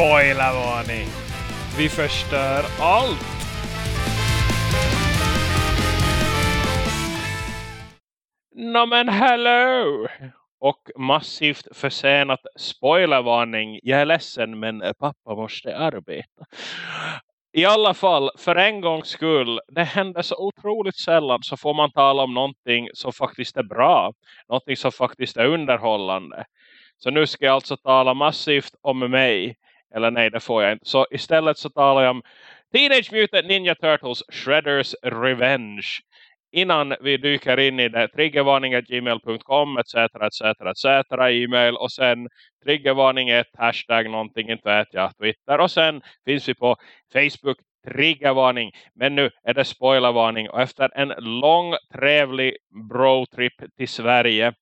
Spoilervarning! Vi förstör allt! No men hello! Och massivt försenat spoilervarning. Jag är ledsen men pappa måste arbeta. I alla fall, för en gångs skull, det händer så otroligt sällan så får man tala om någonting som faktiskt är bra. Någonting som faktiskt är underhållande. Så nu ska jag alltså tala massivt om mig. Eller nej, det får jag inte. Så istället så talar jag om Teenage Mutant Ninja Turtles Shredders Revenge. Innan vi dyker in i det, triggervarning.gmail.com etc, etc, etc, e-mail och sen triggervarning hashtag någonting, inte vet jag, Twitter och sen finns vi på Facebook, triggervarning. Men nu är det spoilervarning och efter en lång trevlig bro-trip till Sverige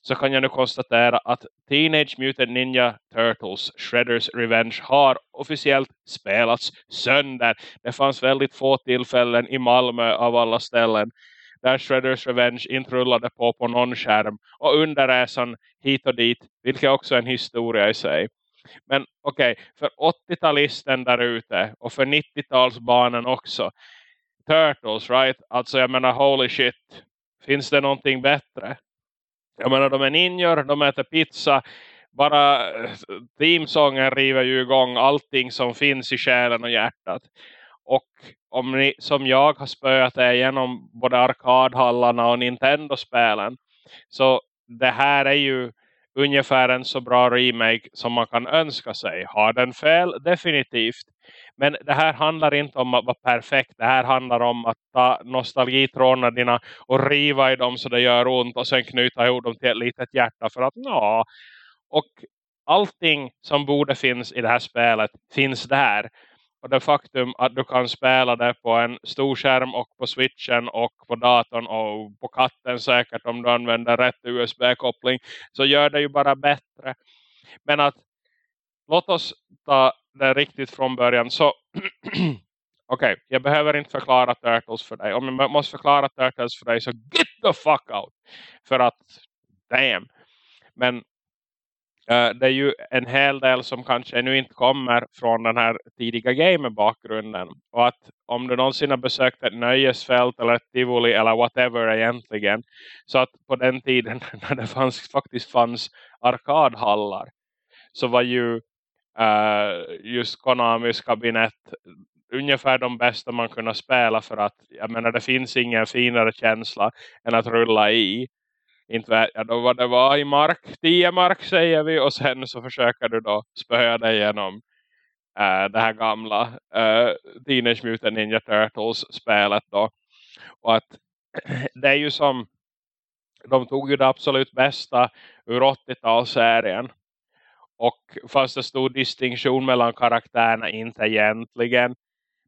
så kan jag nu konstatera att Teenage Mutant Ninja Turtles Shredders Revenge har officiellt spelats sönder. Det fanns väldigt få tillfällen i Malmö av alla ställen där Shredders Revenge inte rullade på på någon skärm och under resan hit och dit, vilket också är en historia i sig. Men okej, okay, för 80-talisten där ute och för 90-talsbarnen också. Turtles, right? Alltså jag menar, holy shit. Finns det någonting bättre? Jag menar, de är ninjor, de äter pizza. Bara eh, teamsången river ju igång allting som finns i själen och hjärtat. Och om ni som jag har spöat er genom både arkadhallarna och Nintendo-spelen. Så det här är ju ungefär en så bra remake som man kan önska sig. Har den fel? Definitivt. Men det här handlar inte om att vara perfekt. Det här handlar om att ta nostalgitrådarna och riva i dem så det gör ont. Och sen knyta ihop dem till ett litet hjärta. För att ja. Och allting som borde finnas i det här spelet finns där. Och det faktum att du kan spela det på en stor skärm och på switchen och på datorn och på katten säkert om du använder rätt USB-koppling så gör det ju bara bättre. Men att låt oss ta det riktigt från början. Så okej, okay, jag behöver inte förklara Turtles för dig. Om jag måste förklara Turtles för dig så get the fuck out. För att, damn. Men Uh, det är ju en hel del som kanske ännu inte kommer från den här tidiga gamerbakgrunden. Och att om du någonsin har besökt ett nöjesfält eller ett tivoli eller whatever egentligen. Så att på den tiden när det fanns, faktiskt fanns arkadhallar. Så var ju uh, just Konamis kabinett. Ungefär de bästa man kunde spela. För att jag menar det finns ingen finare känsla än att rulla i. Inte vet jag då vad det var i mark, 10 mark säger vi och sen så försöker du då spöa dig igenom äh, det här gamla äh, Teenage Mutant Ninja Turtles spelet då. Och att det är ju som de tog ju det absolut bästa ur 80-talsserien och fast det stod distinktion mellan karaktärerna inte egentligen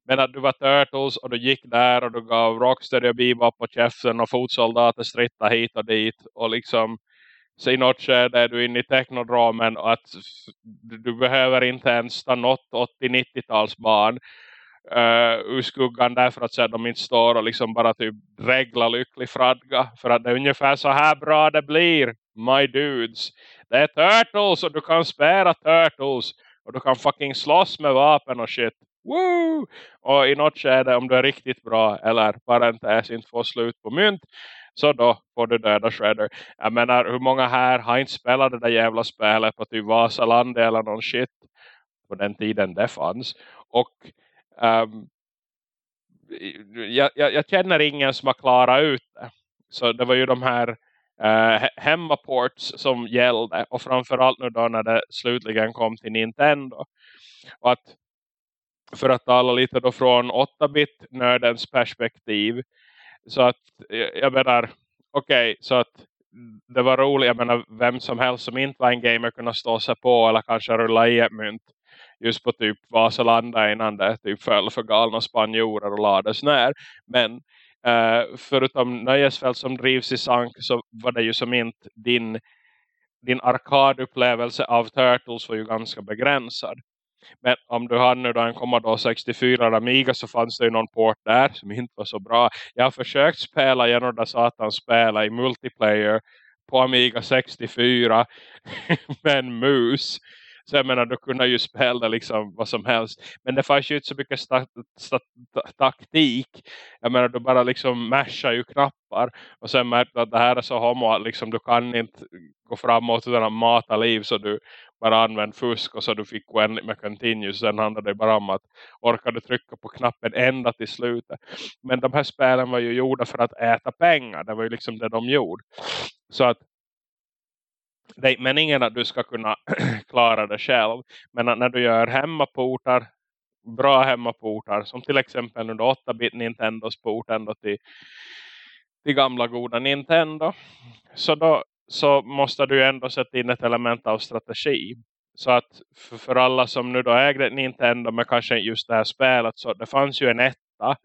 men att du var Turtles och du gick där och du gav Rocksteady och Bebop på käften och fotsoldater stritta hit och dit. Och liksom så i något skede är du inne i teknodramen och att du behöver inte ens ta något 80-90-talsbarn uh, eh, ur skuggan därför att så att de inte står och liksom bara typ regla lycklig fradga. För att det är ungefär så här bra det blir, my dudes. Det är Turtles och du kan spela Turtles. Och du kan fucking slåss med vapen och shit. Woo! Och i något skede om du är riktigt bra eller parentes inte får slut på mynt så då får du döda Shredder. Jag menar hur många här har inte spelat det där jävla spelet på typ Vasaland eller någon shit på den tiden det fanns. Och um, jag, jag, jag, känner ingen som har klarat ut det. Så det var ju de här eh, hemmaports som gällde. Och framförallt nu då när det slutligen kom till Nintendo. Och att för att tala lite då från 8-bit nördens perspektiv. Så att eh, jag menar, okej, okay, så att det var roligt, jag menar vem som helst som inte var en gamer kunde stå sig på eller kanske rulla i ett mynt just på typ Vasalanda innan det typ föll för galna spanjorer och lades ner. Men uh, förutom nöjesfält som drivs i sank så var det ju som inte din, din arkadupplevelse av Turtles var ju ganska begränsad. Men om du hade nu då en Commodore 64 Amiga så fanns det ju någon port där som inte var så bra. Jag har försökt spela genom det satan spela i multiplayer på Amiga 64 med en mus. Så jag menar, du kunde ju spela liksom vad som helst. Men det fanns ju inte så mycket taktik. Jag menar, du bara liksom mashar ju knappar. Och sen märkte att det här är så homo att liksom, du kan inte gå framåt utan att mata liv. Så du bara använde fusk och så du fick oändligt med continuous. Sen handlade det bara om att orkar du trycka på knappen ända till slutet. Men de här spelen var ju gjorda för att äta pengar. Det var ju liksom det de gjorde. Så att det är meningen att du ska kunna klara det själv. Men när du gör hemmaportar, bra hemmaportar, som till exempel nu 8-bit Nintendos port ändå till, till gamla goda Nintendo. Så då så måste du ändå sätta in ett element av strategi. Så att för, för alla som nu då ägde Nintendo med kanske just det här spelet så det fanns ju en etta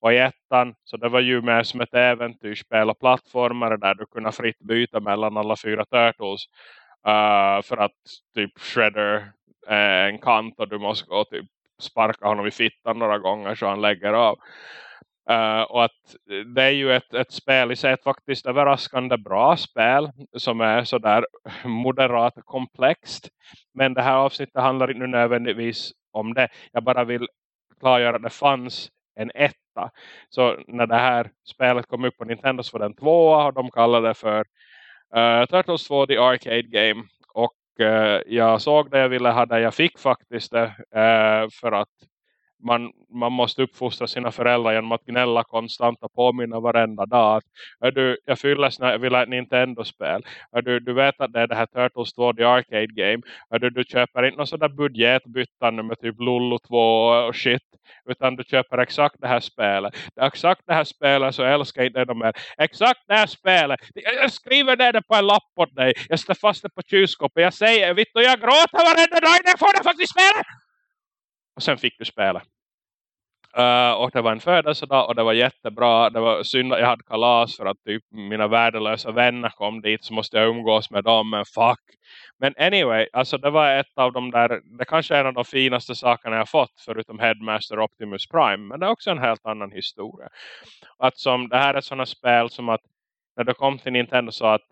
och i ettan, så det var ju mer som ett äventyrsspel och plattformar där du kunde fritt byta mellan alla fyra Turtles. Uh, för att typ Shredder är en kant och du måste gå typ sparka honom i fittan några gånger så han lägger av. Uh, och att det är ju ett, ett spel i sig ett faktiskt överraskande bra spel som är sådär moderat komplext. Men det här avsnittet handlar inte nödvändigtvis om det. Jag bara vill klargöra att det fanns en etta. Så när det här spelet kom upp på Nintendo så var den tvåa och de kallade det för uh, Turtles 2 The Arcade Game. Och uh, jag såg det jag ville ha det. Jag fick faktiskt det uh, för att man, man måste uppfostra sina föräldrar genom att gnälla konstant och påminna varenda dag. Är du, jag fyller när jag vill ha ett Nintendo-spel. Du, du vet att det är det här Turtles 2 The Arcade Game. Är du, du köper inte någon sån där budgetbyttande med typ Lullo 2 och shit. Utan du köper exakt det här spelet. Det exakt det här spelet så älskar jag inte de här. Exakt det här spelet. Jag skriver ner det på en lapp åt dig. Jag står fast det på kylskåpet. Jag säger, vitt och jag gråter varenda dag. Jag får det faktiskt spelet och sen fick du spela. Uh, och det var en födelsedag och det var jättebra. Det var synd att jag hade kalas för att typ mina värdelösa vänner kom dit så måste jag umgås med dem. Men fuck. Men anyway, alltså det var ett av de där, det kanske är en av de finaste sakerna jag fått förutom Headmaster Optimus Prime. Men det är också en helt annan historia. Att som, det här är sådana spel som att när du kom till Nintendo så att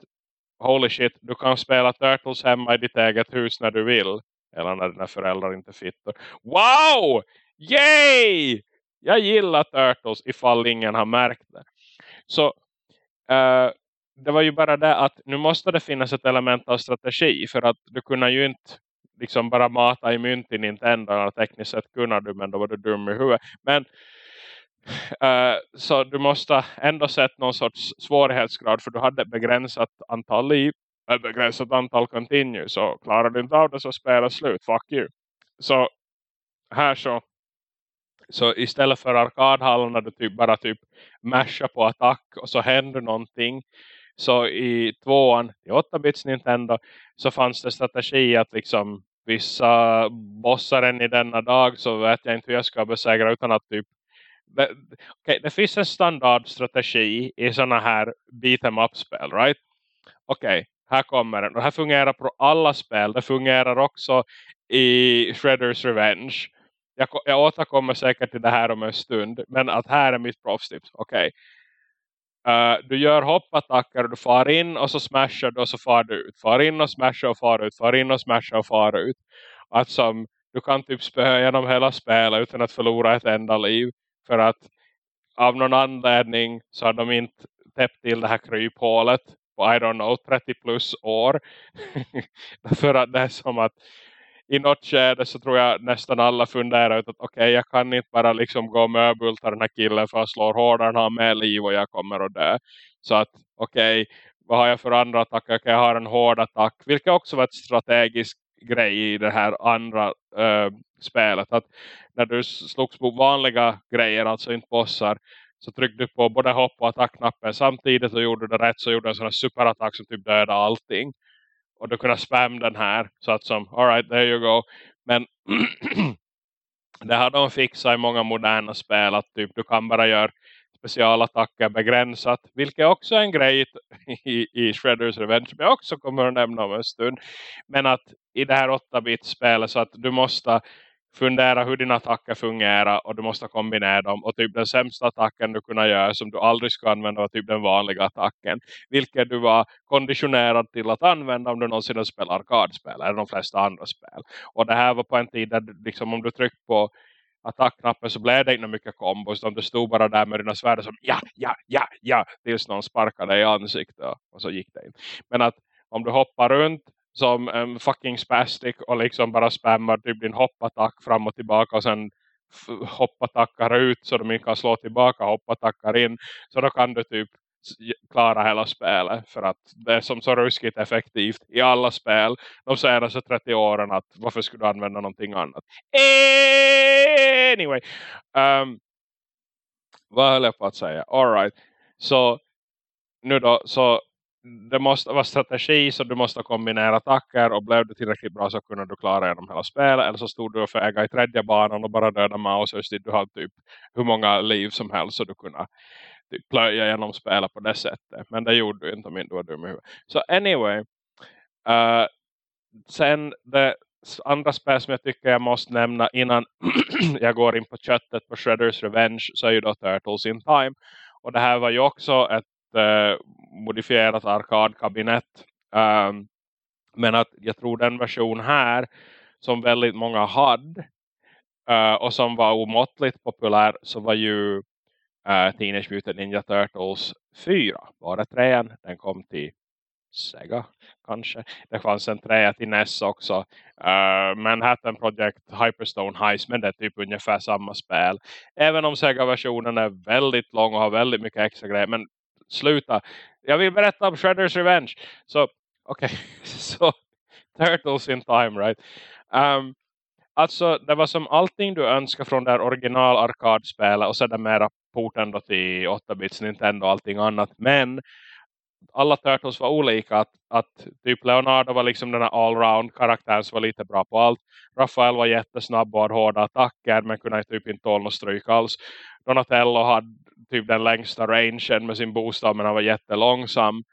holy shit, du kan spela Turtles hemma i ditt eget hus när du vill. Eller när dina föräldrar inte fittar. Wow! Yay! Jag gillar Turtles ifall ingen har märkt det. Så uh, det var ju bara det att nu måste det finnas ett element av strategi. För att du kunde ju inte liksom bara mata i mynt i Nintendo. Tekniskt sett kunde du men då var du dum i huvudet. Men uh, så du måste ändå sätta någon sorts svårighetsgrad. För du hade begränsat antal liv. Ett begränsat antal continues. Så klarar du inte av det så spelar slut. Fuck you. Så här så så istället för arkadhallen där du typ bara typ mashar på attack och så händer någonting. Så i tvåan, i 8-bits Nintendo, så fanns det strategi att liksom vissa bossar än i denna dag så vet jag inte hur jag ska besegra utan att typ det, okay, det finns en standardstrategi i sådana här beat'em up-spel, right? Okej, okay, här kommer den. Och här fungerar på alla spel. Det fungerar också i Shredder's Revenge jag, jag återkommer säkert till det här om en stund. Men att här är mitt proffstips. Okej. Okay. Uh, du gör hoppattacker och du far in och så smashar du och så far du ut. Far in och smashar och far ut. Far in och smashar och far ut. Att som du kan typ spöa genom hela spelet utan att förlora ett enda liv. För att av någon anledning så har de inte täppt till det här kryphålet på I don't know 30 plus år. för att det är som att i något skede så tror jag nästan alla funderar ut att okej okay, jag kan inte bara liksom gå och möbulta den här killen för att slå hårdare än han med liv och jag kommer att dö. Så att okej, okay, vad har jag för andra attacker? Okay, jag har en hård attack. Vilket också var ett strategiskt grej i det här andra äh, spelet. Att när du slogs på vanliga grejer, alltså inte bossar, så tryckte du på både hopp och attackknappen. Samtidigt och gjorde det rätt så gjorde du en sån här superattack som typ dödade allting. Och du kunde spam den här så att som, alright there you go. Men det har de fixat i många moderna spel att typ du kan bara göra specialattacker begränsat vilket också är en grej i, i Shredders Revenge som jag också kommer att nämna om en stund. Men att i det här 8-bit-spelet så att du måste fundera hur dina attacker fungerar och du måste kombinera dem. Och typ den sämsta attacken du kunde göra som du aldrig ska använda var typ den vanliga attacken. Vilket du var konditionerad till att använda om du någonsin spelar arkadspel eller de flesta andra spel. Och det här var på en tid där liksom, om du tryckte på attackknappen så blev det inte mycket kombos. De stod bara där med dina svärd som ja, ja, ja, ja. Tills någon sparkade i ansiktet och så gick det in. Men att om du hoppar runt som en fucking spastic och liksom bara spammar typ din hoppattack fram och tillbaka och sen hoppattackar ut så de inte kan slå tillbaka hoppattackar in. Så då kan du typ klara hela spelet för att det är som så ruskigt effektivt i alla spel de senaste 30 åren att varför skulle du använda någonting annat? Anyway um, vad höll jag på att säga? Alright så nu då så det måste vara strategi så du måste kombinera attacker och blev du tillräckligt bra så kunde du klara genom hela spelet eller så stod du och äga i tredje banan och bara döda Mausers du hade typ hur många liv som helst så du kunde typ plöja genom spelet på det sättet. Men det gjorde du inte om du var dum i huvudet. Så anyway uh, sen det andra spel som jag tycker jag måste nämna innan jag går in på köttet på Shredder's Revenge så är ju då Turtles in Time. Och det här var ju också ett eh, modifierat arkadkabinett. Um, ehm, men att jag tror den version här som väldigt många hade uh, och som var omåttligt populär så var ju uh, Teenage Mutant Ninja Turtles 4. Bara trean, den kom till Sega kanske. Det fanns en trea till NES också. Eh, uh, Manhattan Project Hyperstone Heist men det är typ ungefär samma spel. Även om Sega-versionen är väldigt lång och har väldigt mycket extra grejer. Men sluta. Jag vill berätta om Shredder's Revenge. Så, okej. Okay. så, Turtles in Time, right? Um, alltså, det var som allting du önskar från det original arkadspelet. Och sedan mera porten då till 8-bits Nintendo och allting annat. Men alla Turtles var olika. Att, att typ Leonardo var liksom den här allround karaktären som var lite bra på allt. Rafael var jättesnabb och hade hårda attacker men kunde typ inte tåla något stryk alls. Donatello hade typ den längsta rangen med sin bostad men han var jättelångsam.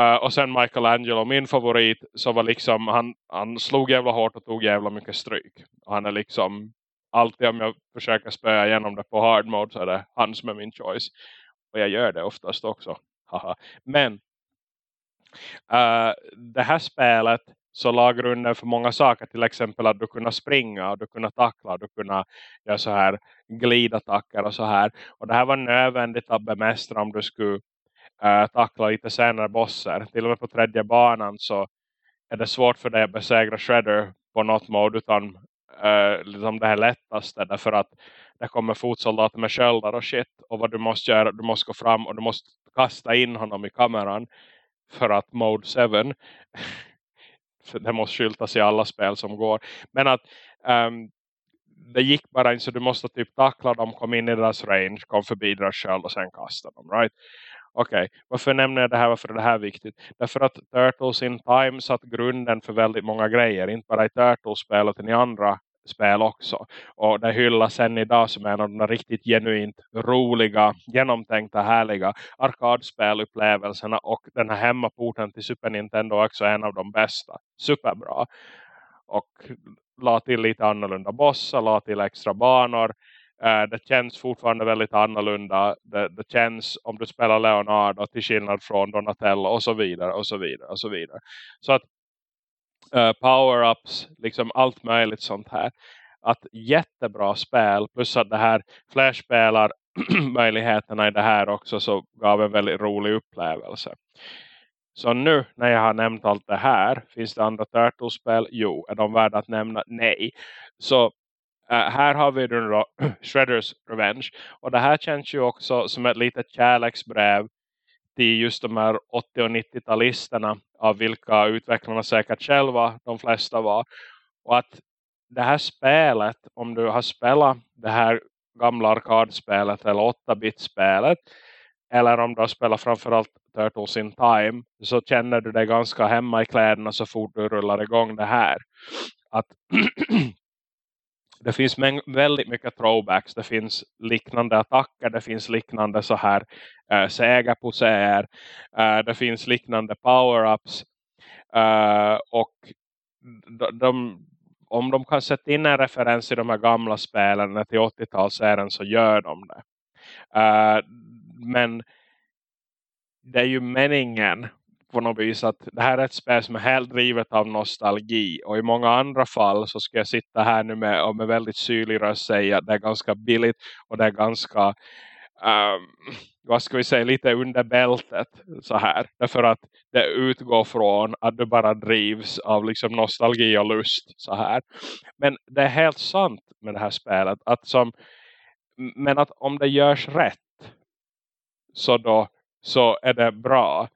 Uh, och sen Michelangelo, min favorit, så var liksom, han, han slog jävla hårt och tog jävla mycket stryk. Och han är liksom, alltid om jag försöker spöa igenom det på hard mode så är det han som är min choice. Och jag gör det oftast också. Haha. Men uh, det här spelet så la grunden för många saker. Till exempel att du kunde springa och du kunde tackla och du kunde göra så här glidattacker och så här. Och det här var nödvändigt att bemästra om du skulle äh, tackla lite senare bosser. Till och med på tredje banan så är det svårt för dig att besegra Shredder på något mode utan äh, liksom det här lättaste. Därför att det kommer fotsoldater med sköldar och shit. Och vad du måste göra, du måste gå fram och du måste kasta in honom i kameran. För att mode 7 det måste skyltas i alla spel som går. Men att um, det gick bara inte så du måste typ tackla dem, kom in i deras range, kom förbi deras sköld och sen kasta dem, right? Okej, okay. varför nämner jag det här? Varför är det här viktigt? Därför att Turtles in Time satt grunden för väldigt många grejer. Inte bara i Turtles-spel utan i andra spel också. Och det hyllas än idag som en av de riktigt genuint roliga, genomtänkta, härliga arkadspelupplevelserna. Och den här hemmaporten till Super Nintendo är också en av de bästa. Superbra. Och la till lite annorlunda bossar, la till extra banor. Eh, det känns fortfarande väldigt annorlunda. Det, det känns om du spelar Leonardo till skillnad från Donatello och så vidare och så vidare och så vidare. Så att uh, power-ups, liksom allt möjligt sånt här. Att jättebra spel plus att det här flashspelar möjligheterna i det här också så gav en väldigt rolig upplevelse. Så nu när jag har nämnt allt det här, finns det andra Turtles-spel? Jo. Är de värda att nämna? Nej. Så Uh, här har vi då Shredder's Revenge. Och det här känns ju också som ett litet kärleksbrev till just de här 80- och 90-talisterna av vilka utvecklarna säkert själva de flesta var. Och att det här spelet, om du har spelat det här gamla arkadspelet eller 8-bit-spelet eller om du har spelat framförallt Turtles in Time så känner du dig ganska hemma i kläderna så fort du rullar igång det här. Att det finns väldigt mycket throwbacks. Det finns liknande attacker. Det finns liknande så här eh, äh, säger, Äh, eh, det finns liknande power-ups. Äh, och de, de, om de kan sätta in en referens i de här gamla spelen till 80-talsserien så gör de det. Uh, men det är ju meningen på något vis att det här är ett spel som är helt drivet av nostalgi. Och i många andra fall så ska jag sitta här nu med, och med väldigt syrlig röst säga att det är ganska billigt och det är ganska um, vad ska vi säga, lite under bältet så här. Därför att det utgår från att du bara drivs av liksom nostalgi och lust så här. Men det är helt sant med det här spelet att som, men att om det görs rätt så då så är det bra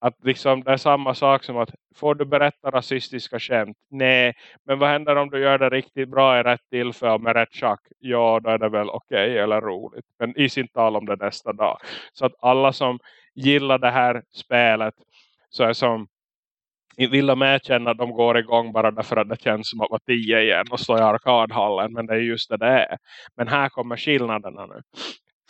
att liksom det är samma sak som att får du berätta rasistiska skämt? Nej, men vad händer om du gör det riktigt bra i rätt tillfälle med rätt schack? Ja, då är det väl okej okay, eller roligt. Men i sin tal om det nästa dag. Så att alla som gillar det här spelet så är som vill de erkänna att de går igång bara därför att det känns som att vara tio igen och stå i arkadhallen. Men det är just det det är. Men här kommer skillnaderna nu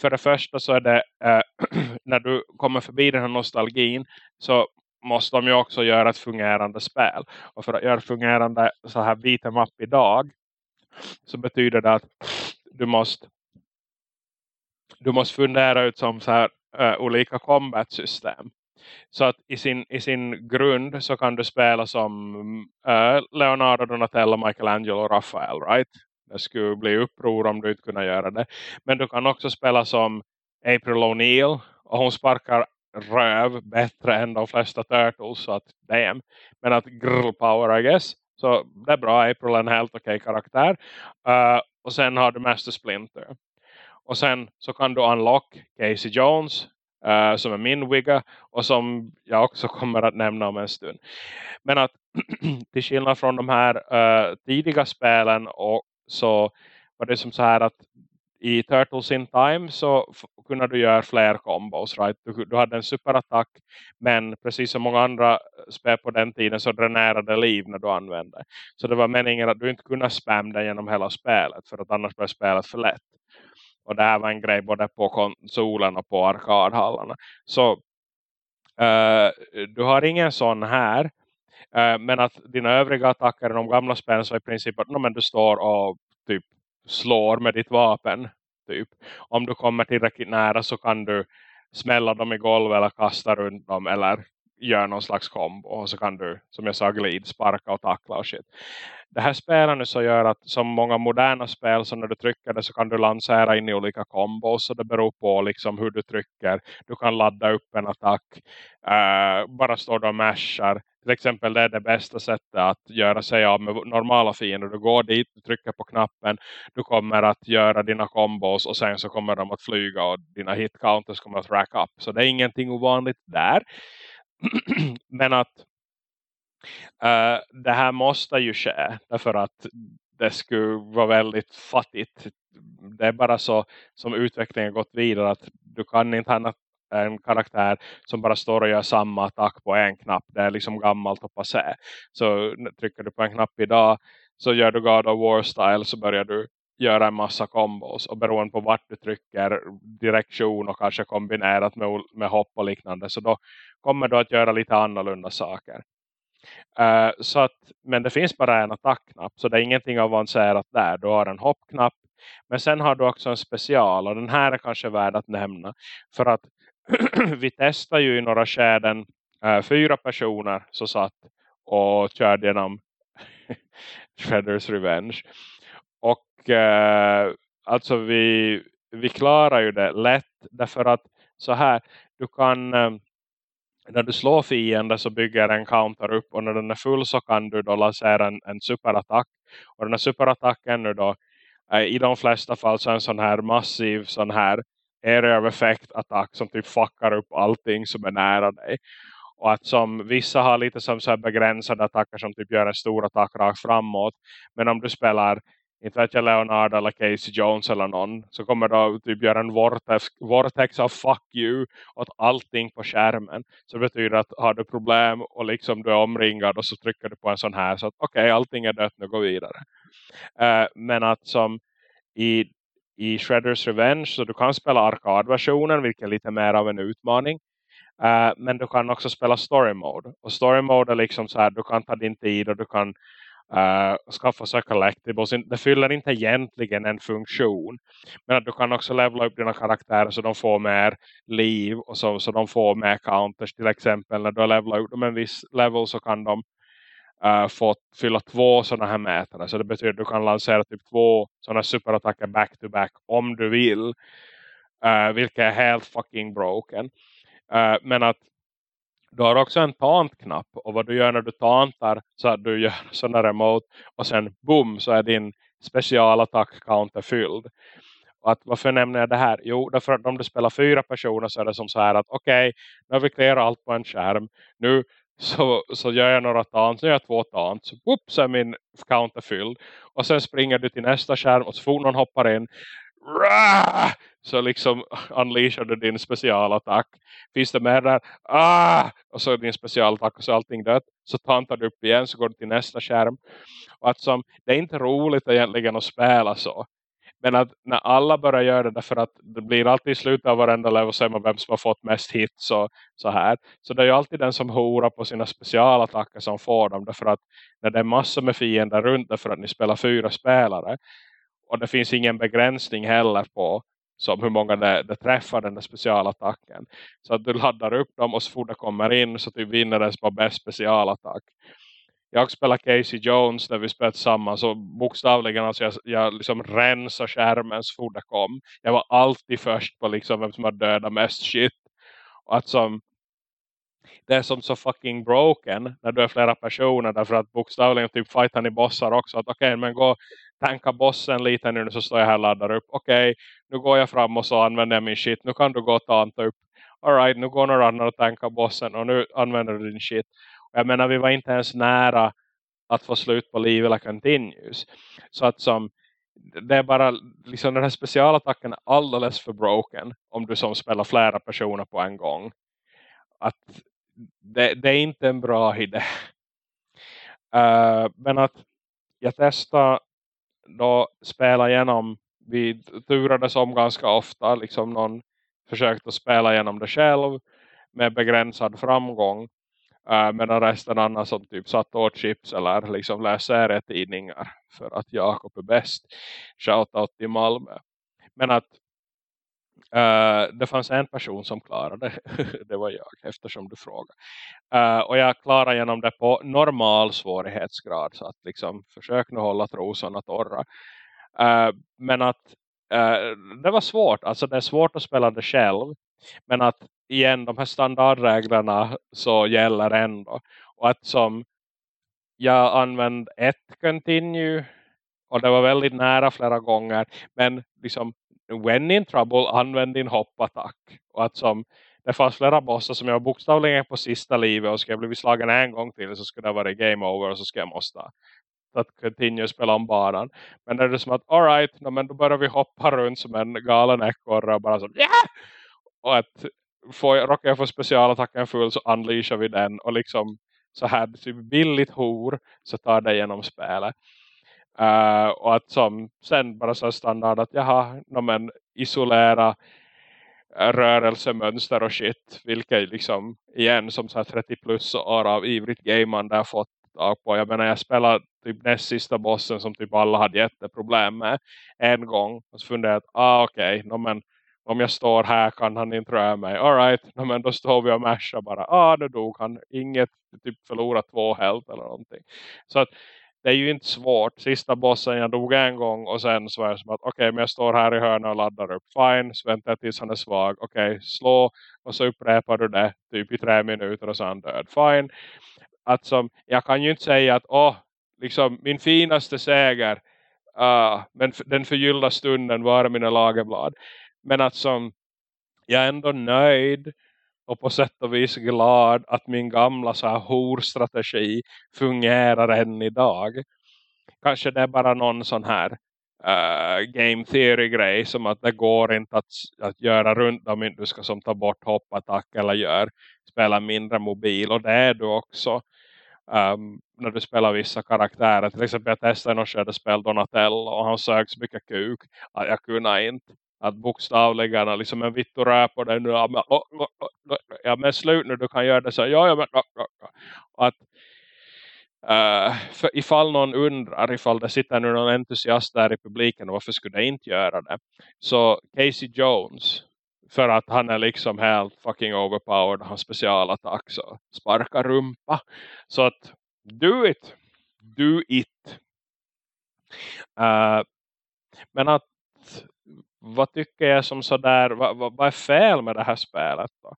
för det första så är det eh, när du kommer förbi den här nostalgin så måste de ju också göra ett fungerande spel. Och för att göra fungerande så här beat'em up idag så betyder det att du måste du måste fundera ut som så här äh, olika combat-system. Så att i sin, i sin grund så kan du spela som äh, Leonardo, Donatello, Michelangelo och Raphael, right? Det skulle bli uppror om du inte kunde göra det. Men du kan också spela som April O'Neil och hon sparkar röv bättre än de flesta Turtles så att damn. Men att girl power I guess. Så det är bra, April är en helt okej okay karaktär. Uh, och sen har du Master Splinter. Och sen så kan du unlock Casey Jones uh, som är min wigga och som jag också kommer att nämna om en stund. Men att till skillnad från de här uh, tidiga spelen och så var det som så här att i Turtles in Time så kunde du göra fler combos. Right? Du, du hade en superattack men precis som många andra eh, spel på den tiden så dränerade liv när du använde. Så det var meningen att du inte kunde spamma genom hela spelet för att annars blev spelet för lätt. Och det här var en grej både på konsolen och på arkadhallarna. Så uh, du har ingen sån här Eh, men att dina övriga attacker i de gamla spelen så i princip att no, men du står och typ slår med ditt vapen. Typ. Om du kommer tillräckligt nära så kan du smälla dem i golvet eller kasta runt dem eller göra någon slags kombo. Och så kan du, som jag sa, glid, sparka och tackla och shit. Det här spelet nu så gör att som många moderna spel så när du trycker det så kan du lansera in i olika kombos. Så det beror på liksom hur du trycker. Du kan ladda upp en attack. Uh, bara står du och mashar till exempel det är det bästa sättet att göra sig av med normala fiender. Du går dit, du trycker på knappen, du kommer att göra dina kombos och sen så kommer de att flyga och dina hit counters kommer att rack up. Så det är ingenting ovanligt där. Men att uh, det här måste ju ske därför att det skulle vara väldigt fattigt. Det är bara så som utvecklingen gått vidare att du kan inte ha en karaktär som bara står och gör samma attack på en knapp. Det är liksom gammalt och passé. Så trycker du på en knapp idag så gör du God of War style så börjar du göra en massa kombos. Och beroende på vart du trycker direktion och kanske kombinerat med, med hopp och liknande. Så då kommer du att göra lite annorlunda saker. Uh, så att, men det finns bara en attackknapp. Så det är ingenting avancerat där. Du har en hoppknapp. Men sen har du också en special. Och den här är kanske värd att nämna. För att vi testade ju i några skärden äh, eh, fyra personer så satt och körde genom Shredder's Revenge. Och äh, alltså vi, vi klarar ju det lätt därför att så här, du kan äh, när du slår fienden så bygger en counter upp och när den är full så kan du då lansera en, en superattack. Och den här superattacken nu då i de flesta fall så är en sån här massiv sån här area of effect attack som typ fuckar upp allting som är nära dig. Och att som vissa har lite som så här begränsade attacker som typ gör en stor attack rakt framåt. Men om du spelar inte vet jag Leonardo eller Casey Jones eller någon så kommer du typ göra en vortex, vortex av fuck you åt allting på skärmen. Så det betyder att har du problem och liksom du är omringad och så trycker du på en sån här så att okej okay, allting är dött nu går vidare. Uh, men att som i i Shredder's Revenge så du kan spela arkadversionen vilket är lite mer av en utmaning. Uh, men du kan också spela story mode. Och story mode är liksom så här, du kan ta din tid och du kan uh, skaffa sig collectibles. Det fyller inte egentligen en funktion. Men att du kan också levela upp dina karaktärer så de får mer liv och så, så de får mer counters. Till exempel när du har levelat upp dem en viss level så kan de Äh, uh, få fylla två sådana här mätare. Så det betyder att du kan lansera typ två sådana superattacker back to back om du vill. Uh, vilket är helt fucking broken. Uh, men att du har också en tantknapp och vad du gör när du tantar så att du gör sådana remote och sen boom så är din specialattack counter fylld. Och att, varför nämner jag det här? Jo, därför att om du spelar fyra personer så är det som så här att okej, okay, nu har vi klarat allt på en skärm. Nu så, så gör jag några tant, så gör jag två tant. Så, upp så är min counter fylld. Och sen springer du till nästa skärm och så får någon hoppar in. Rah! Så liksom unleashar du din specialattack. Finns det mer där? Ah! Och så är din specialattack och så allting dött. Så tantar du upp igen så går du till nästa skärm. Och att som, det är inte roligt egentligen att spela så. Men att när alla börjar göra det därför att det blir alltid i slutet av varenda level så man vem som har fått mest hits och så här. Så det är ju alltid den som horar på sina specialattacker som får dem. Därför att när det är massor med fiender runt därför att ni spelar fyra spelare. Och det finns ingen begränsning heller på som hur många det, det träffar den där specialattacken. Så att du laddar upp dem och så fort det kommer in så typ vinner den som har bäst specialattack jag spelar Casey Jones när vi spelade tillsammans och bokstavligen alltså jag, jag liksom rensade skärmen så fort det kom. Jag var alltid först på liksom vem som har dödat mest shit. Och att som det är som så fucking broken när du är flera personer därför att bokstavligen typ fightar ni bossar också. Att okej okay, men gå tanka bossen lite nu så står jag här och laddar upp. Okej, okay, nu går jag fram och så använder jag min shit. Nu kan du gå och ta anta upp. Alright, nu går några andra och tankar bossen och nu använder du din shit. Jag menar vi var inte ens nära att få slut på liv eller continues. Så att som det är bara liksom den här specialattacken är alldeles för broken om du som spelar flera personer på en gång. Att det, det är inte en bra idé. Uh, men att jag testade då spela igenom vi turades om ganska ofta liksom någon försökte spela igenom det själv med begränsad framgång Äh, medan resten annars som typ satt åt chips eller liksom läser tidningar för att Jakob är bäst. Shoutout till Malmö. Men att uh, det fanns en person som klarade det var jag eftersom du frågade. Uh, och jag klarade genom det på normal svårighetsgrad så att liksom försök nu hålla trosorna torra. Uh, men att det var svårt. Alltså det är svårt att spela det själv. Men att igen, de här standardreglerna så gäller ändå. Och att som jag använde ett continue och det var väldigt nära flera gånger. Men liksom, when in trouble, använd din hoppattack. Och att som, det fanns flera bossar som jag bokstavligen på sista livet och ska jag bli slagen en gång till så skulle det vara game over och så ska jag måste att continue spela om banan. Men det är det som att, alright, no, men då börjar vi hoppa runt som en galen ekorre och bara så, yeah! Och att får jag, råkar jag få specialattacken full så unleashar vi den och liksom så här typ billigt hor så tar det genom spelet. Uh, och att som sen bara så standard att jaha, no, men isolera eh, rörelsemönster och shit. Vilket liksom igen som så 30 plus år av ivrigt gamande där fått tag på. Jag menar jag spelar typ näst sista bossen som typ alla hade jätteproblem med en gång. Och så funderade jag att ah okej, okay, no, men om jag står här kan han inte röra mig. Alright, men då står vi och mashar bara. Ah, nu dog han. Inget, typ förlorat två helt eller någonting. Så att det är ju inte svårt. Sista bossen jag dog en gång och sen så var jag som att okej, okay, men jag står här i hörnet och laddar upp. Fine, så väntar jag tills han är svag. Okej, okay, slå och så upprepar du det typ i tre minuter och så är han död. Fine. Att som, jag kan ju inte säga att åh, liksom min finaste seger uh, ah, men den förgyllda stunden var mina lagerblad. Men att som jag är ändå nöjd och på sätt och vis glad att min gamla så här horstrategi fungerar än idag. Kanske det är bara någon sån här uh, game theory grej som att det går inte att, att göra runt om du ska som ta bort hoppattack eller gör spela mindre mobil och det är du också um, när du spelar vissa karaktärer. Till exempel jag testade något skede spel Donatello och han sög så mycket kuk att jag kunde inte att bokstavligen liksom en vittu rör på dig nu. Ja men, oh, oh, oh, ja, men slut nu, du kan göra det så. Ja, ja men, att, Uh, för ifall någon undrar ifall det sitter nu någon entusiast där i publiken och varför skulle det inte göra det så Casey Jones för att han är liksom helt fucking overpowered han specialattack så sparka rumpa så att do it do it uh, men att vad tycker jag som sådär vad, vad, vad är fel med det här spelet då?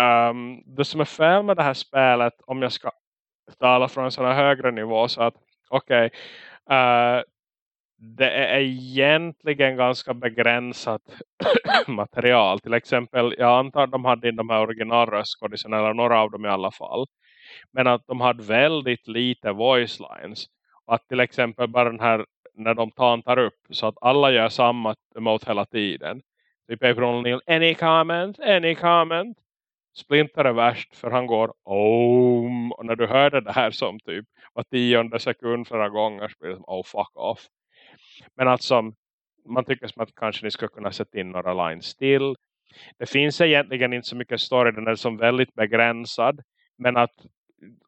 Um, det som är fel med det här spelet om jag ska tala från en sån här högre nivå så att okej okay, uh, det är egentligen ganska begränsat material. Till exempel, jag antar att de hade in de här originalröstskådisarna eller några av dem i alla fall. Men att de hade väldigt lite voice lines. Och att till exempel bara den här, när de tantar upp så att alla gör samma emot hela tiden. Typ April O'Neil, any comment, any comment. Splinter är värst för han går om. Och när du hörde det här som typ var tionde sekund förra gången så blir det som oh fuck off. Men alltså man tycker som att kanske ni skulle kunna sätta in några lines till. Det finns egentligen inte så mycket story. Den är som väldigt begränsad. Men att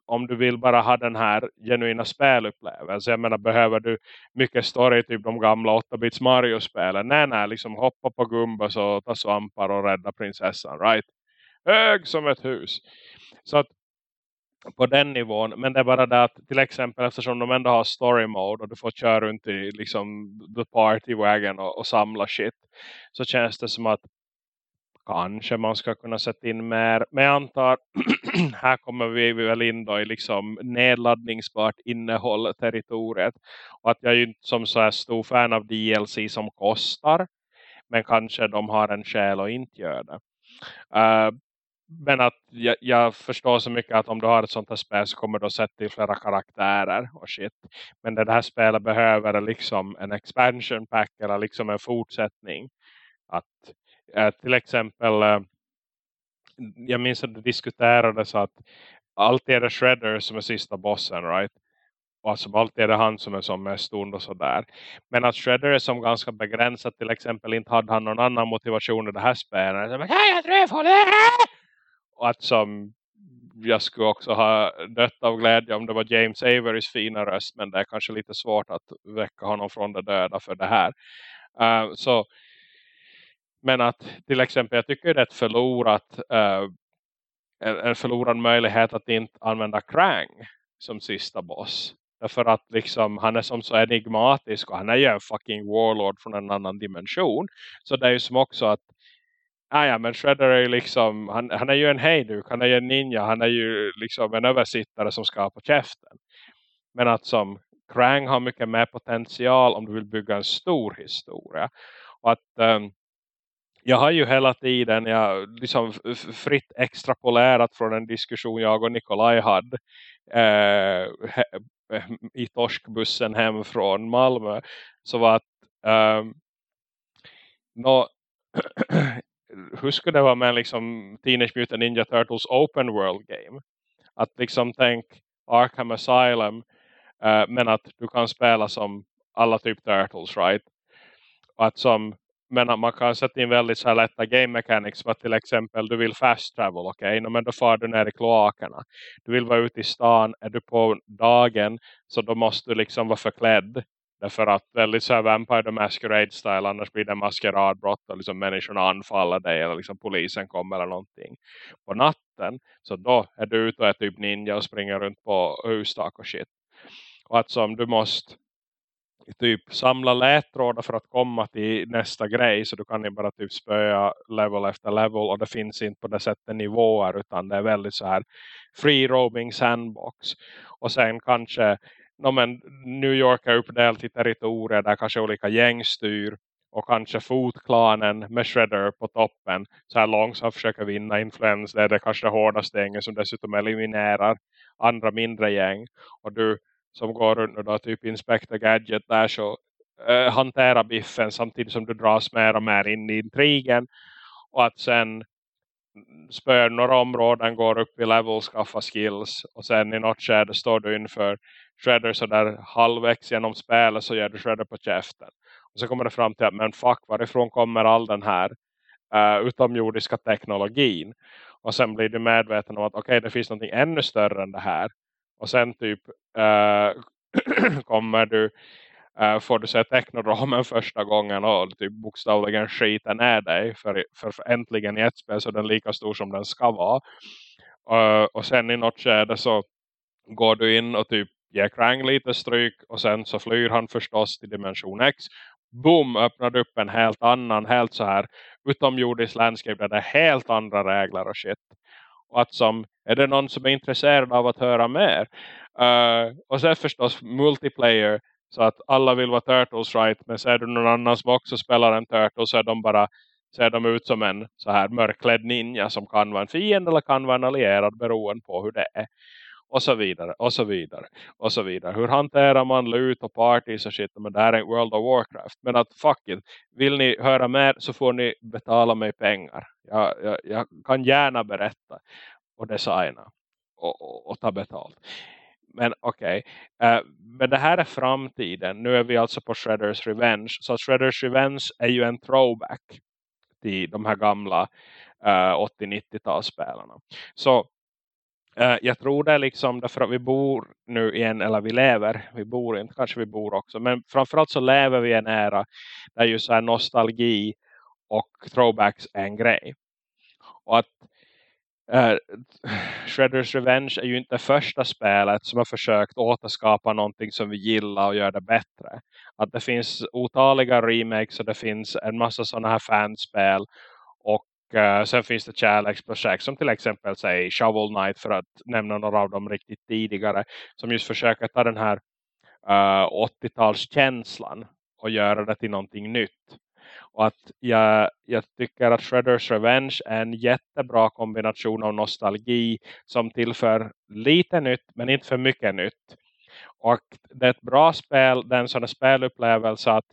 om du vill bara ha den här genuina spelupplevelsen. Jag menar, behöver du mycket story typ de gamla 8-bits Mario-spelen? Nej, nej, liksom hoppa på gumbas och ta svampar och rädda prinsessan, right? Hög som ett hus. Så att på den nivån. Men det är bara det att till exempel eftersom de ändå har story mode och du får köra runt i liksom the party wagon och, och samla shit. Så känns det som att kanske man ska kunna sätta in mer. Men jag antar här kommer vi väl in då i liksom nedladdningsbart innehåll territoriet. Och att jag är ju inte som så här stor fan av DLC som kostar. Men kanske de har en skäl att inte göra det. Uh, men att jag, jag, förstår så mycket att om du har ett sånt här spel så kommer du att sätta till flera karaktärer och shit. Men det här spelet behöver liksom en expansion pack eller liksom en fortsättning. Att till exempel jag minns att det diskuterades att alltid är det Shredder som är sista bossen, right? Och alltså alltid är det han som är som mest ond och sådär. Men att Shredder är som ganska begränsat. Till exempel inte hade han någon annan motivation i det här spelet. Så, jag tror och att som jag skulle också ha dött av glädje om det var James Averys fina röst. Men det är kanske lite svårt att väcka honom från det döda för det här. Uh, så, men att till exempel jag tycker det är ett förlorat, uh, en, förlorad möjlighet att inte använda Krang som sista boss. Därför att liksom, han är som så enigmatisk och han är ju en fucking warlord från en annan dimension. Så det är ju som också att Ah, ja, men Shredder är ju liksom, han, han är ju en hejduk, han är ju en ninja, han är ju liksom en översittare som ska på käften. Men att som Krang har mycket mer potential om du vill bygga en stor historia. Och att um, jag har ju hela tiden jag liksom fritt extrapolerat från en diskussion jag och Nikolaj hade eh, eh i torskbussen hem från Malmö. Så var att eh, no, hur skulle det vara med liksom Teenage Mutant Ninja Turtles open world game? Att liksom tänk Arkham Asylum eh, men att du kan spela som alla typ Turtles, right? att som men att man kan sätta in väldigt så här lätta game mechanics Vad till exempel du vill fast travel, okej? Okay? Men då far du ner i kloakerna. Du vill vara ute i stan, är du på dagen så då måste du liksom vara förklädd Därför att väldigt så här Vampire the Masquerade-style annars blir det maskeradbrott och liksom människorna anfaller dig eller liksom polisen kommer eller någonting. På natten så då är du ute och är typ ninja och springer runt på hustak och shit. Och att som du måste typ samla lättrådar för att komma till nästa grej så du kan ju bara typ spöa level efter level och det finns inte på det sättet nivåer utan det är väldigt så här free roaming sandbox och sen kanske no, men New York är uppdelat i territorier där kanske olika gäng styr och kanske fotklanen med Shredder på toppen så här långsamt försöker vinna influens. Det är det kanske det hårdaste gängen som dessutom eliminerar andra mindre gäng. Och du som går runt och då typ Inspector Gadget där så eh, uh, hanterar biffen samtidigt som du dras mer och mer in i intrigen. Och att sen spör några områden går upp i level, skaffa skills och sen i något skede står du inför Shredder så där halvvägs genom spelet så gör du Shredder på käften. Och så kommer det fram till att men fuck varifrån kommer all den här uh, utomjordiska teknologin. Och sen blir du medveten om att okej okay, det finns något ännu större än det här och sen typ äh, kommer du äh, får du se teknodramen första gången och typ bokstavligen skiten ner dig. För, för, för äntligen i ett spel så är den lika stor som den ska vara. Uh, och sen i något skede så går du in och typ ger Krang lite stryk och sen så flyr han förstås till dimension X. Boom! Öppnar upp en helt annan helt så här utomjordisk landskap där det är helt andra regler och shit och att som, är det någon som är intresserad av att höra mer? Uh, och sen förstås multiplayer så att alla vill vara Turtles right? Men ser du någon annan som också spelar en Turtle så är de bara ser de ut som en så här mörklädd ninja som kan vara en fiende eller kan vara en allierad beroende på hur det är och så vidare, och så vidare, och så vidare. Hur hanterar man lut och parties och shit, men det här är World of Warcraft. Men att fuck it, vill ni höra mer så får ni betala mig pengar. Jag, jag, jag kan gärna berätta och designa och, och, och ta betalt. Men okej, okay. uh, men det här är framtiden. Nu är vi alltså på Shredder's Revenge. Så Shredder's Revenge är ju en throwback till de här gamla eh, uh, 80-90-talsspelarna. Så Eh, jag tror det är liksom därför att vi bor nu igen, eller vi lever, vi bor inte, kanske vi bor också, men framförallt så lever vi i en era där ju så här nostalgi och throwbacks är en grej. Och att uh, Shredder's Revenge är ju inte första spelet som har försökt återskapa någonting som vi gillar och göra det bättre. Att det finns otaliga remakes och det finns en massa sådana här fanspel och uh, sen finns det kärleksprojekt som till exempel säg Shovel Knight för att nämna några av dem riktigt tidigare. Som just försöker ta den här eh, uh, 80-talskänslan och göra det till någonting nytt. Och att jag, jag tycker att Shredder's Revenge är en jättebra kombination av nostalgi som tillför lite nytt men inte för mycket nytt. Och det är ett bra spel, det är en sån spelupplevelse att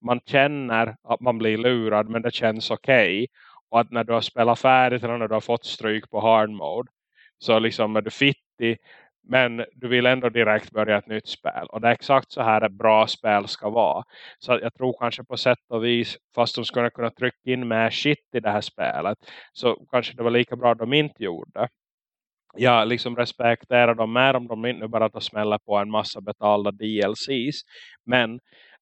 man känner att man blir lurad men det känns okej. Okay. Och att när du har spelat färdigt eller när du har fått stryk på hard mode så liksom är du fittig men du vill ändå direkt börja ett nytt spel. Och det är exakt så här ett bra spel ska vara. Så jag tror kanske på sätt och vis, fast de skulle kunna trycka in mer shit i det här spelet. Så kanske det var lika bra de inte gjorde. Jag liksom respekterar dem mer om de inte bara tar smälla på en massa betalda DLCs. Men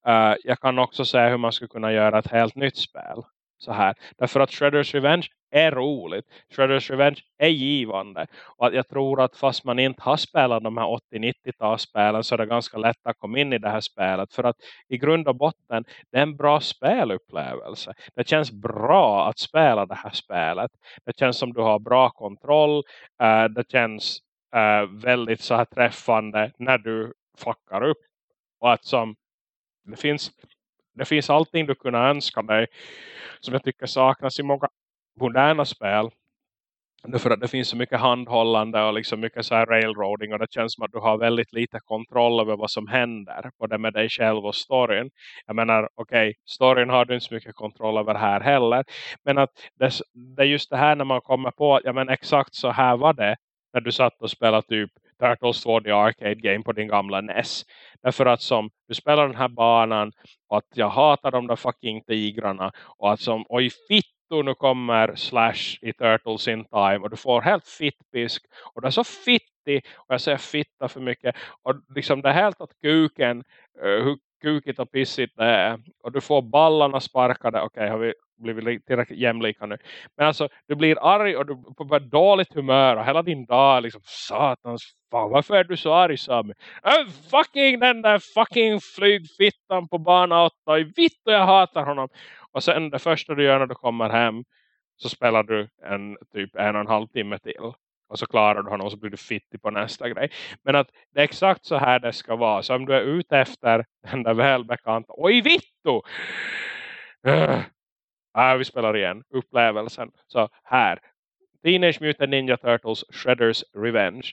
uh, jag kan också säga hur man skulle kunna göra ett helt nytt spel så här. Därför att Shredder's Revenge är roligt. Shredder's Revenge är givande. Och jag tror att fast man inte har spelat de här 80-90-talsspelen så är det ganska lätt att komma in i det här spelet. För att i grund och botten det är en bra spelupplevelse. Det känns bra att spela det här spelet. Det känns som du har bra kontroll. Eh, det känns eh, väldigt så här träffande när du fuckar upp. Och att som det finns det finns allting du kunde önska dig som jag tycker saknas i många moderna spel. För att det finns så mycket handhållande och liksom mycket så här railroading och det känns som att du har väldigt lite kontroll över vad som händer. Både med dig själv och storyn. Jag menar, okej, okay, storyn har du inte så mycket kontroll över här heller. Men att det, det är just det här när man kommer på att ja, men exakt så här var det när du satt och spelade typ Turtles 2 The Arcade Game på din gamla NES. Därför att som du spelar den här banan och att jag hatar de där fucking tigrarna och att som, oj fitto nu kommer Slash i Turtles in Time och du får helt fittpisk och det är så fittig och jag säger fitta för mycket och liksom det är helt åt kuken eh, hur kukigt och pissigt det är och du får ballarna sparkade, okej okay, har vi blivit tillräckligt jämlika nu. Men alltså, du blir arg och du på dåligt humör och hela din dag är liksom, satans fan, varför är du så arg Sami? Äh, fucking den där fucking flygfittan på bana 8 i vitt och jag hatar honom. Och sen det första du gör när du kommer hem så spelar du en typ en och en halv timme till. Och så klarar du honom och så blir du fittig på nästa grej. Men att det är exakt så här det ska vara. Så om du är ute efter den där välbekanta. Oj vittu! Ah, vi spelar igen. Upplevelsen. Så här. Teenage Mutant Ninja Turtles Shredder's Revenge.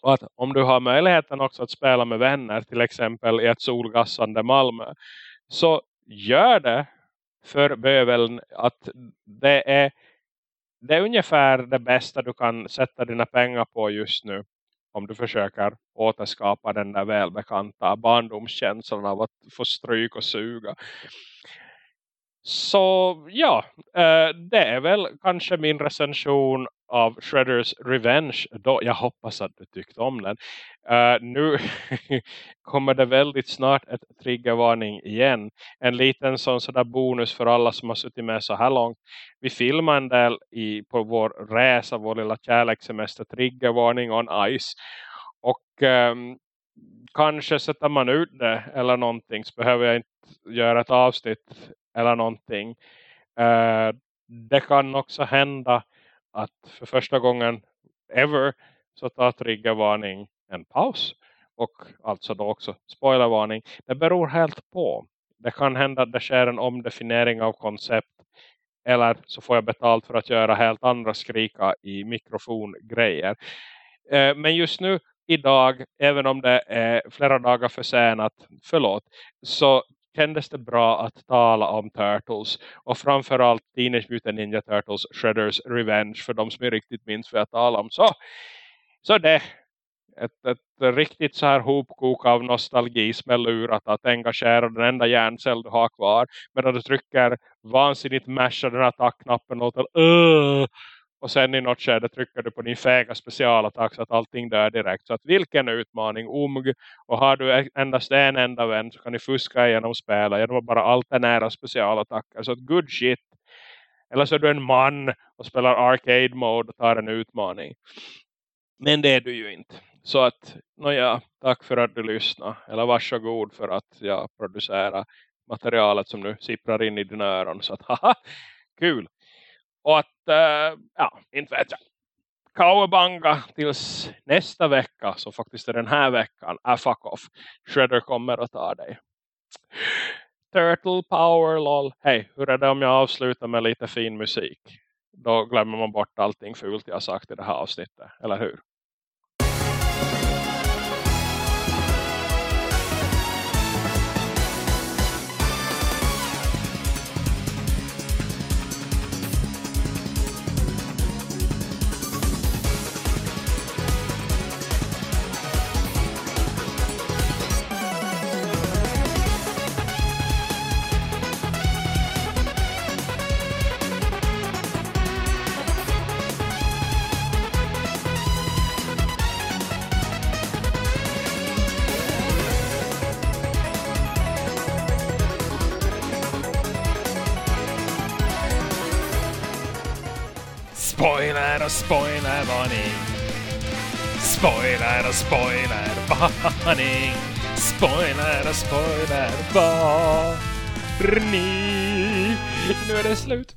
Och att om du har möjligheten också att spela med vänner. Till exempel i ett solgassande Malmö. Så gör det för böveln att det är, det är ungefär det bästa du kan sätta dina pengar på just nu. Om du försöker återskapa den där välbekanta barndomskänslan av att få stryk och suga. Så ja, eh, det är väl kanske min recension av Shredders Revenge då, jag hoppas att du tyckte om den. Uh, nu kommer det väldigt snart ett triggervarning igen. En liten sån sådär bonus för alla som har suttit med så här långt. Vi filmar en del i, på vår resa, vår lilla kärlekssemester triggervarning on ice. Och um, kanske sätter man ut det eller någonting så behöver jag inte göra ett avsnitt eller någonting. Eh, det kan också hända att för första gången ever så tar triggervarning en paus. Och alltså då också spoilervarning. Det beror helt på. Det kan hända att det sker en omdefiniering av koncept. Eller så får jag betalt för att göra helt andra skrika i mikrofongrejer. Eh, men just nu idag, även om det är flera dagar försenat, förlåt, så kändes det bra att tala om Turtles. Och framförallt Teenage Mutant Ninja Turtles Shredders Revenge för de som riktigt minns vad jag talar om. Så, så det ett, ett riktigt så här hopkok av nostalgi som är lurat att engagera den enda hjärncell du har kvar. Medan du trycker vansinnigt masha den här tackknappen och låter uh, och sen i något skede trycker du på din fega specialattack så att allting dör direkt. Så att vilken utmaning, omg. Och har du e- endast en enda vän så kan ni fuska igenom spela genom att bara alternära specialattacker. Så att good shit. Eller så är du en man och spelar arcade mode och tar en utmaning. Men det är du ju inte. Så att, nåja, tack för att du lyssnade. Eller varsågod för att jag producerar materialet som nu sipprar in i dina öron. Så att, haha, kul. Och att, äh, ja, inte vet jag. Kawabanga tills nästa vecka, så faktiskt är den här veckan, är fuck off. Shredder kommer att ta dig. Turtle power lol. Hej, hur är det om jag avslutar med lite fin musik? Då glömmer man bort allting fult jag sagt i det här avsnittet, eller hur? Spoiler och spoilervarning. Spoiler och spoilervarning. Nu är det slut.